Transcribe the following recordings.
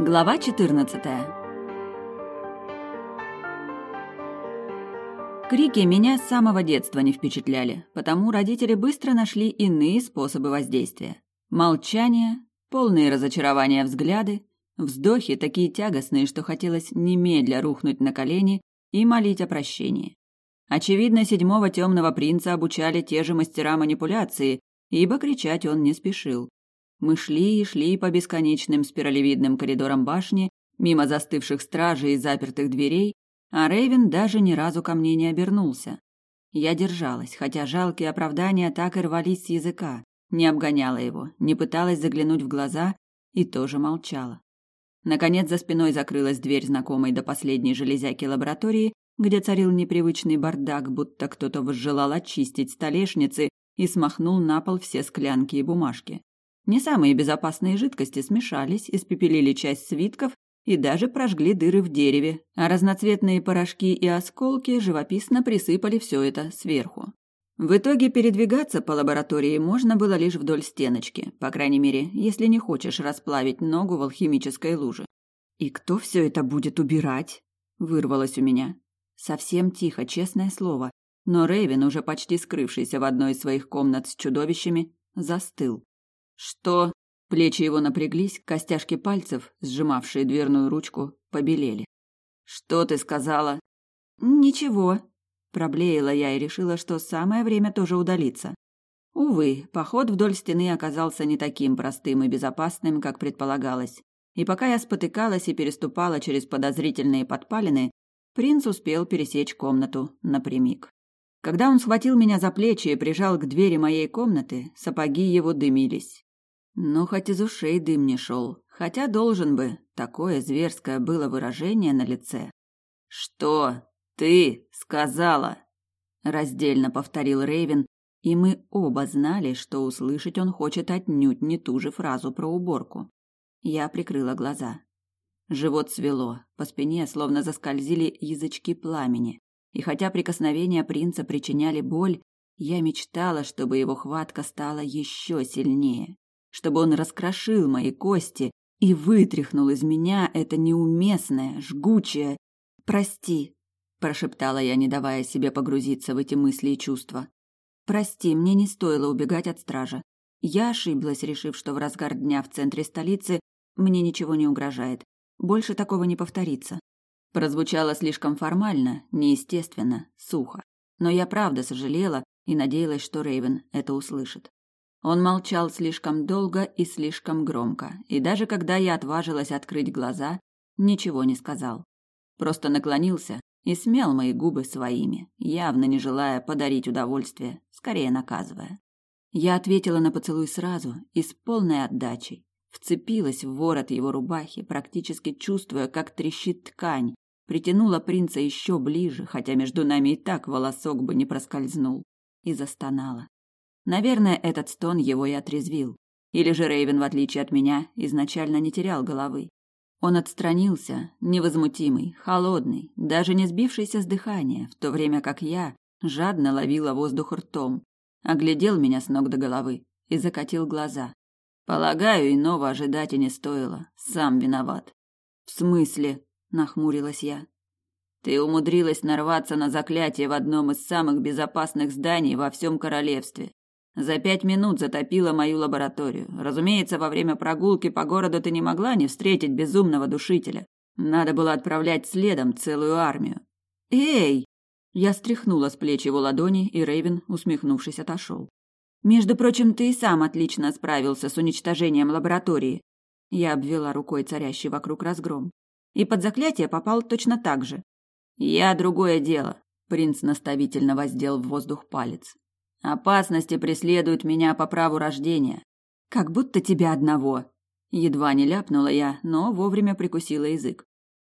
Глава 14. Крики меня с самого детства не впечатляли, потому родители быстро нашли иные способы воздействия. Молчание, полные разочарования взгляды, вздохи такие тягостные, что хотелось немедля рухнуть на колени и молить о прощении. Очевидно, седьмого темного принца обучали те же мастера манипуляции, ибо кричать он не спешил. Мы шли и шли по бесконечным спиралевидным коридорам башни, мимо застывших стражей и запертых дверей, а Рейвен даже ни разу ко мне не обернулся. Я держалась, хотя жалкие оправдания так и рвались с языка, не обгоняла его, не пыталась заглянуть в глаза и тоже молчала. Наконец за спиной закрылась дверь знакомой до последней железяки лаборатории, где царил непривычный бардак, будто кто-то возжелал очистить столешницы и смахнул на пол все склянки и бумажки. Не самые безопасные жидкости смешались, испепелили часть свитков и даже прожгли дыры в дереве, а разноцветные порошки и осколки живописно присыпали все это сверху. В итоге передвигаться по лаборатории можно было лишь вдоль стеночки, по крайней мере, если не хочешь расплавить ногу в алхимической луже. «И кто все это будет убирать?» – вырвалось у меня. Совсем тихо, честное слово, но Рейвен, уже почти скрывшийся в одной из своих комнат с чудовищами, застыл. Что? Плечи его напряглись, костяшки пальцев, сжимавшие дверную ручку, побелели. Что ты сказала? Ничего, проблеяла я и решила, что самое время тоже удалиться. Увы, поход вдоль стены оказался не таким простым и безопасным, как предполагалось. И пока я спотыкалась и переступала через подозрительные подпалины, принц успел пересечь комнату напрямик. Когда он схватил меня за плечи и прижал к двери моей комнаты, сапоги его дымились. Ну, хоть из ушей дым не шел, хотя должен бы, такое зверское было выражение на лице. «Что ты сказала?» Раздельно повторил Рейвен, и мы оба знали, что услышать он хочет отнюдь не ту же фразу про уборку. Я прикрыла глаза. Живот свело, по спине словно заскользили язычки пламени. И хотя прикосновения принца причиняли боль, я мечтала, чтобы его хватка стала еще сильнее чтобы он раскрошил мои кости и вытряхнул из меня это неуместное, жгучее «Прости», – прошептала я, не давая себе погрузиться в эти мысли и чувства. «Прости, мне не стоило убегать от стража. Я ошиблась, решив, что в разгар дня в центре столицы мне ничего не угрожает. Больше такого не повторится». Прозвучало слишком формально, неестественно, сухо. Но я правда сожалела и надеялась, что Рейвен это услышит. Он молчал слишком долго и слишком громко, и даже когда я отважилась открыть глаза, ничего не сказал. Просто наклонился и смял мои губы своими, явно не желая подарить удовольствие, скорее наказывая. Я ответила на поцелуй сразу и с полной отдачей, вцепилась в ворот его рубахи, практически чувствуя, как трещит ткань, притянула принца еще ближе, хотя между нами и так волосок бы не проскользнул, и застонала. Наверное, этот стон его и отрезвил. Или же Рейвен, в отличие от меня, изначально не терял головы. Он отстранился, невозмутимый, холодный, даже не сбившийся с дыхания, в то время как я жадно ловила воздух ртом, оглядел меня с ног до головы и закатил глаза. Полагаю, иного ожидать и не стоило. Сам виноват. В смысле? нахмурилась я. Ты умудрилась нарваться на заклятие в одном из самых безопасных зданий во всем королевстве. За пять минут затопила мою лабораторию. Разумеется, во время прогулки по городу ты не могла не встретить безумного душителя. Надо было отправлять следом целую армию. Эй! Я стряхнула с плеч его ладони, и Рейвен, усмехнувшись, отошел. Между прочим, ты и сам отлично справился с уничтожением лаборатории. Я обвела рукой царящий вокруг разгром. И под заклятие попал точно так же. Я другое дело. Принц наставительно воздел в воздух палец. Опасности преследуют меня по праву рождения. Как будто тебя одного. Едва не ляпнула я, но вовремя прикусила язык.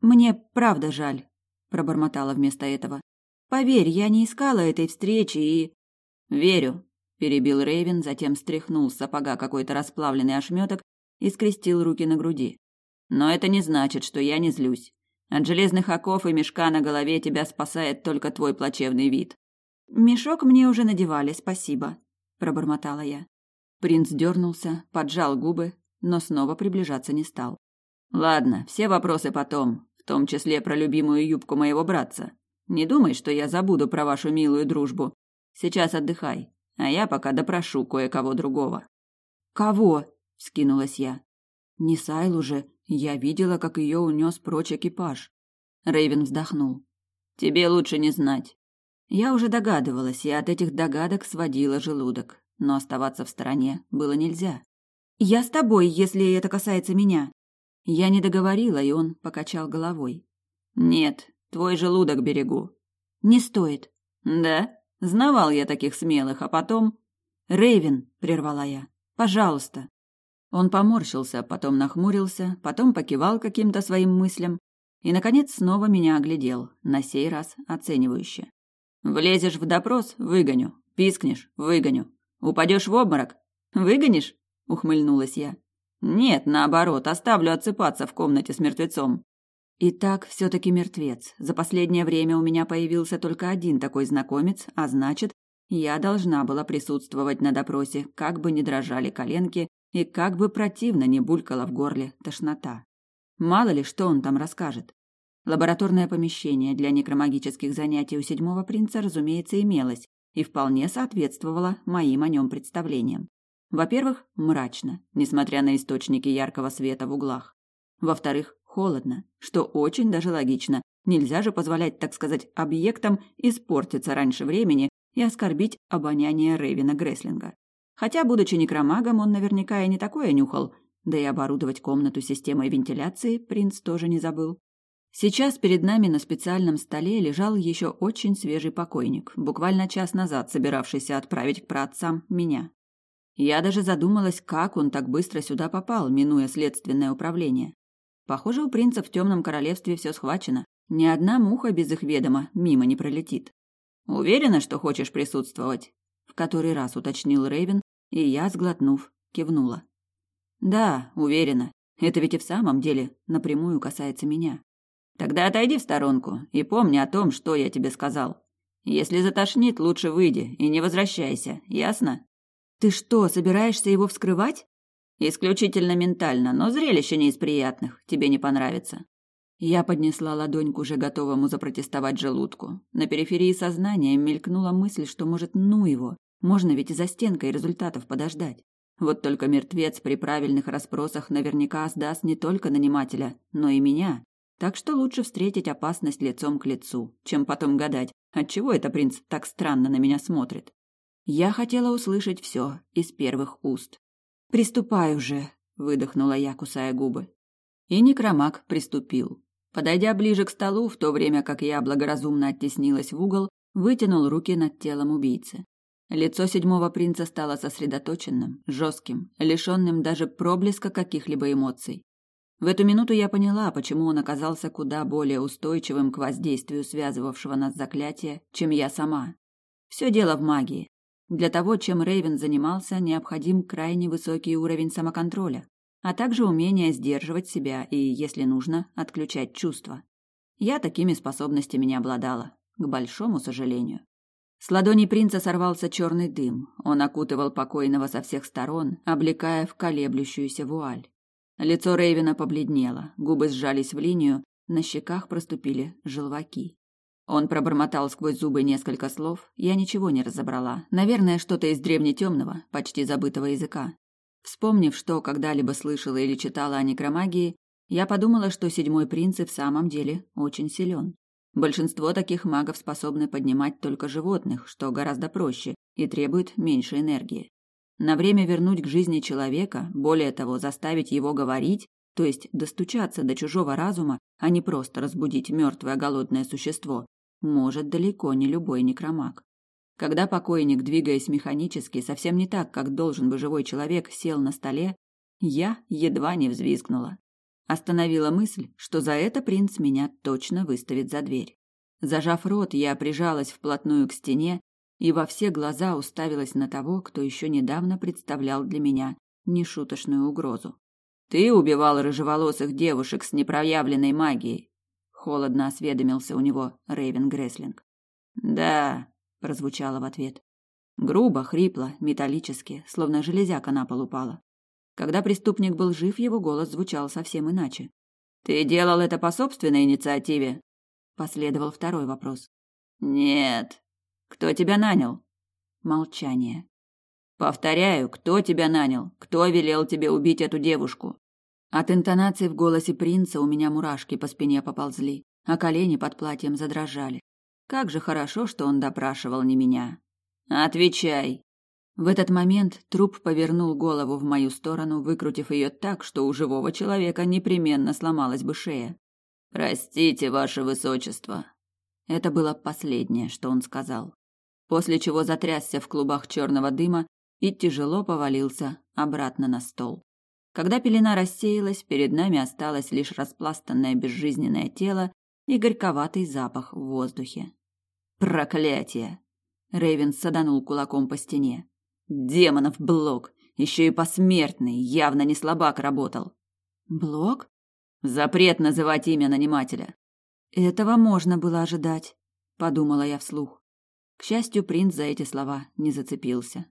Мне правда жаль, пробормотала вместо этого. Поверь, я не искала этой встречи и верю, перебил Рейвен, затем стряхнул с сапога какой-то расплавленный ошметок и скрестил руки на груди. Но это не значит, что я не злюсь. От железных оков и мешка на голове тебя спасает только твой плачевный вид. Мешок мне уже надевали, спасибо, пробормотала я. Принц дернулся, поджал губы, но снова приближаться не стал. Ладно, все вопросы потом, в том числе про любимую юбку моего братца. Не думай, что я забуду про вашу милую дружбу. Сейчас отдыхай, а я пока допрошу кое-кого другого. Кого? скинулась я. Не Сайлу же, я видела, как ее унес прочь экипаж. Рейвен вздохнул. Тебе лучше не знать. Я уже догадывалась, и от этих догадок сводила желудок, но оставаться в стороне было нельзя. Я с тобой, если это касается меня. Я не договорила, и он покачал головой. Нет, твой желудок берегу. Не стоит. Да? Знавал я таких смелых, а потом Рейвен, прервала я. Пожалуйста. Он поморщился, потом нахмурился, потом покивал каким-то своим мыслям и наконец снова меня оглядел, на сей раз оценивающе. Влезешь в допрос выгоню, пискнешь выгоню, упадешь в обморок выгонишь? ухмыльнулась я. Нет, наоборот, оставлю отсыпаться в комнате с мертвецом. Итак, все таки мертвец. За последнее время у меня появился только один такой знакомец, а значит, я должна была присутствовать на допросе, как бы ни дрожали коленки и как бы противно не булькала в горле тошнота. Мало ли, что он там расскажет. Лабораторное помещение для некромагических занятий у седьмого принца, разумеется, имелось и вполне соответствовало моим о нем представлениям. Во-первых, мрачно, несмотря на источники яркого света в углах. Во-вторых, холодно, что очень даже логично. Нельзя же позволять, так сказать, объектам испортиться раньше времени и оскорбить обоняние Рейвина Греслинга. Хотя, будучи некромагом, он наверняка и не такое нюхал, да и оборудовать комнату системой вентиляции принц тоже не забыл. Сейчас перед нами на специальном столе лежал еще очень свежий покойник, буквально час назад собиравшийся отправить к праотцам меня. Я даже задумалась, как он так быстро сюда попал, минуя следственное управление. Похоже, у принца в темном королевстве все схвачено. Ни одна муха без их ведома мимо не пролетит. Уверена, что хочешь присутствовать? В который раз уточнил Рейвен, и я, сглотнув, кивнула. Да, уверена. Это ведь и в самом деле напрямую касается меня. Тогда отойди в сторонку и помни о том, что я тебе сказал. Если затошнит, лучше выйди и не возвращайся, ясно? Ты что, собираешься его вскрывать? Исключительно ментально, но зрелище не из приятных, тебе не понравится. Я поднесла ладонь к уже готовому запротестовать желудку. На периферии сознания мелькнула мысль, что, может, ну его, можно ведь и за стенкой результатов подождать. Вот только мертвец при правильных расспросах наверняка сдаст не только нанимателя, но и меня. Так что лучше встретить опасность лицом к лицу, чем потом гадать, отчего это принц так странно на меня смотрит. Я хотела услышать все из первых уст. «Приступай уже», — выдохнула я, кусая губы. И некромаг приступил. Подойдя ближе к столу, в то время как я благоразумно оттеснилась в угол, вытянул руки над телом убийцы. Лицо седьмого принца стало сосредоточенным, жестким, лишенным даже проблеска каких-либо эмоций. В эту минуту я поняла, почему он оказался куда более устойчивым к воздействию связывавшего нас заклятия, чем я сама. Все дело в магии. Для того, чем Рейвен занимался, необходим крайне высокий уровень самоконтроля, а также умение сдерживать себя и, если нужно, отключать чувства. Я такими способностями не обладала, к большому сожалению. С ладони принца сорвался черный дым. Он окутывал покойного со всех сторон, облекая в колеблющуюся вуаль. Лицо Рейвена побледнело, губы сжались в линию, на щеках проступили желваки. Он пробормотал сквозь зубы несколько слов, я ничего не разобрала. Наверное, что-то из древнетемного, почти забытого языка. Вспомнив, что когда-либо слышала или читала о некромагии, я подумала, что седьмой принц и в самом деле очень силен. Большинство таких магов способны поднимать только животных, что гораздо проще и требует меньше энергии. На время вернуть к жизни человека, более того, заставить его говорить, то есть достучаться до чужого разума, а не просто разбудить мертвое голодное существо, может далеко не любой некромаг. Когда покойник, двигаясь механически, совсем не так, как должен бы живой человек, сел на столе, я едва не взвизгнула. Остановила мысль, что за это принц меня точно выставит за дверь. Зажав рот, я прижалась вплотную к стене и во все глаза уставилась на того, кто еще недавно представлял для меня нешуточную угрозу. «Ты убивал рыжеволосых девушек с непроявленной магией холодно осведомился у него Рейвен Греслинг. Да, прозвучало в ответ. Грубо, хрипло, металлически, словно железяка на пол упала. Когда преступник был жив, его голос звучал совсем иначе. «Ты делал это по собственной инициативе?» Последовал второй вопрос. «Нет. Кто тебя нанял?» Молчание. «Повторяю, кто тебя нанял? Кто велел тебе убить эту девушку?» От интонации в голосе принца у меня мурашки по спине поползли, а колени под платьем задрожали. Как же хорошо, что он допрашивал не меня. «Отвечай!» В этот момент труп повернул голову в мою сторону, выкрутив ее так, что у живого человека непременно сломалась бы шея. «Простите, ваше высочество!» Это было последнее, что он сказал. После чего затрясся в клубах черного дыма и тяжело повалился обратно на стол. Когда пелена рассеялась, перед нами осталось лишь распластанное безжизненное тело и горьковатый запах в воздухе. Проклятие! Рейвен саданул кулаком по стене. Демонов блок, еще и посмертный, явно не слабак работал. Блок? Запрет называть имя нанимателя. Этого можно было ожидать, подумала я вслух. К счастью, принц за эти слова не зацепился.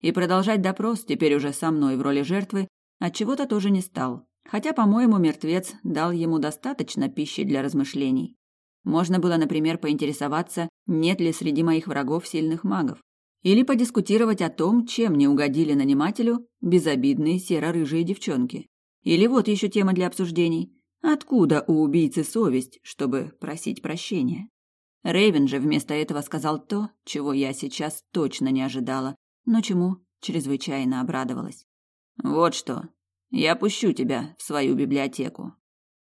И продолжать допрос теперь уже со мной в роли жертвы от чего-то тоже не стал. Хотя, по-моему, мертвец дал ему достаточно пищи для размышлений. Можно было, например, поинтересоваться, нет ли среди моих врагов сильных магов. Или подискутировать о том, чем не угодили нанимателю безобидные серо-рыжие девчонки. Или вот еще тема для обсуждений. Откуда у убийцы совесть, чтобы просить прощения? Рейвен же вместо этого сказал то, чего я сейчас точно не ожидала, но чему чрезвычайно обрадовалась. Вот что, я пущу тебя в свою библиотеку.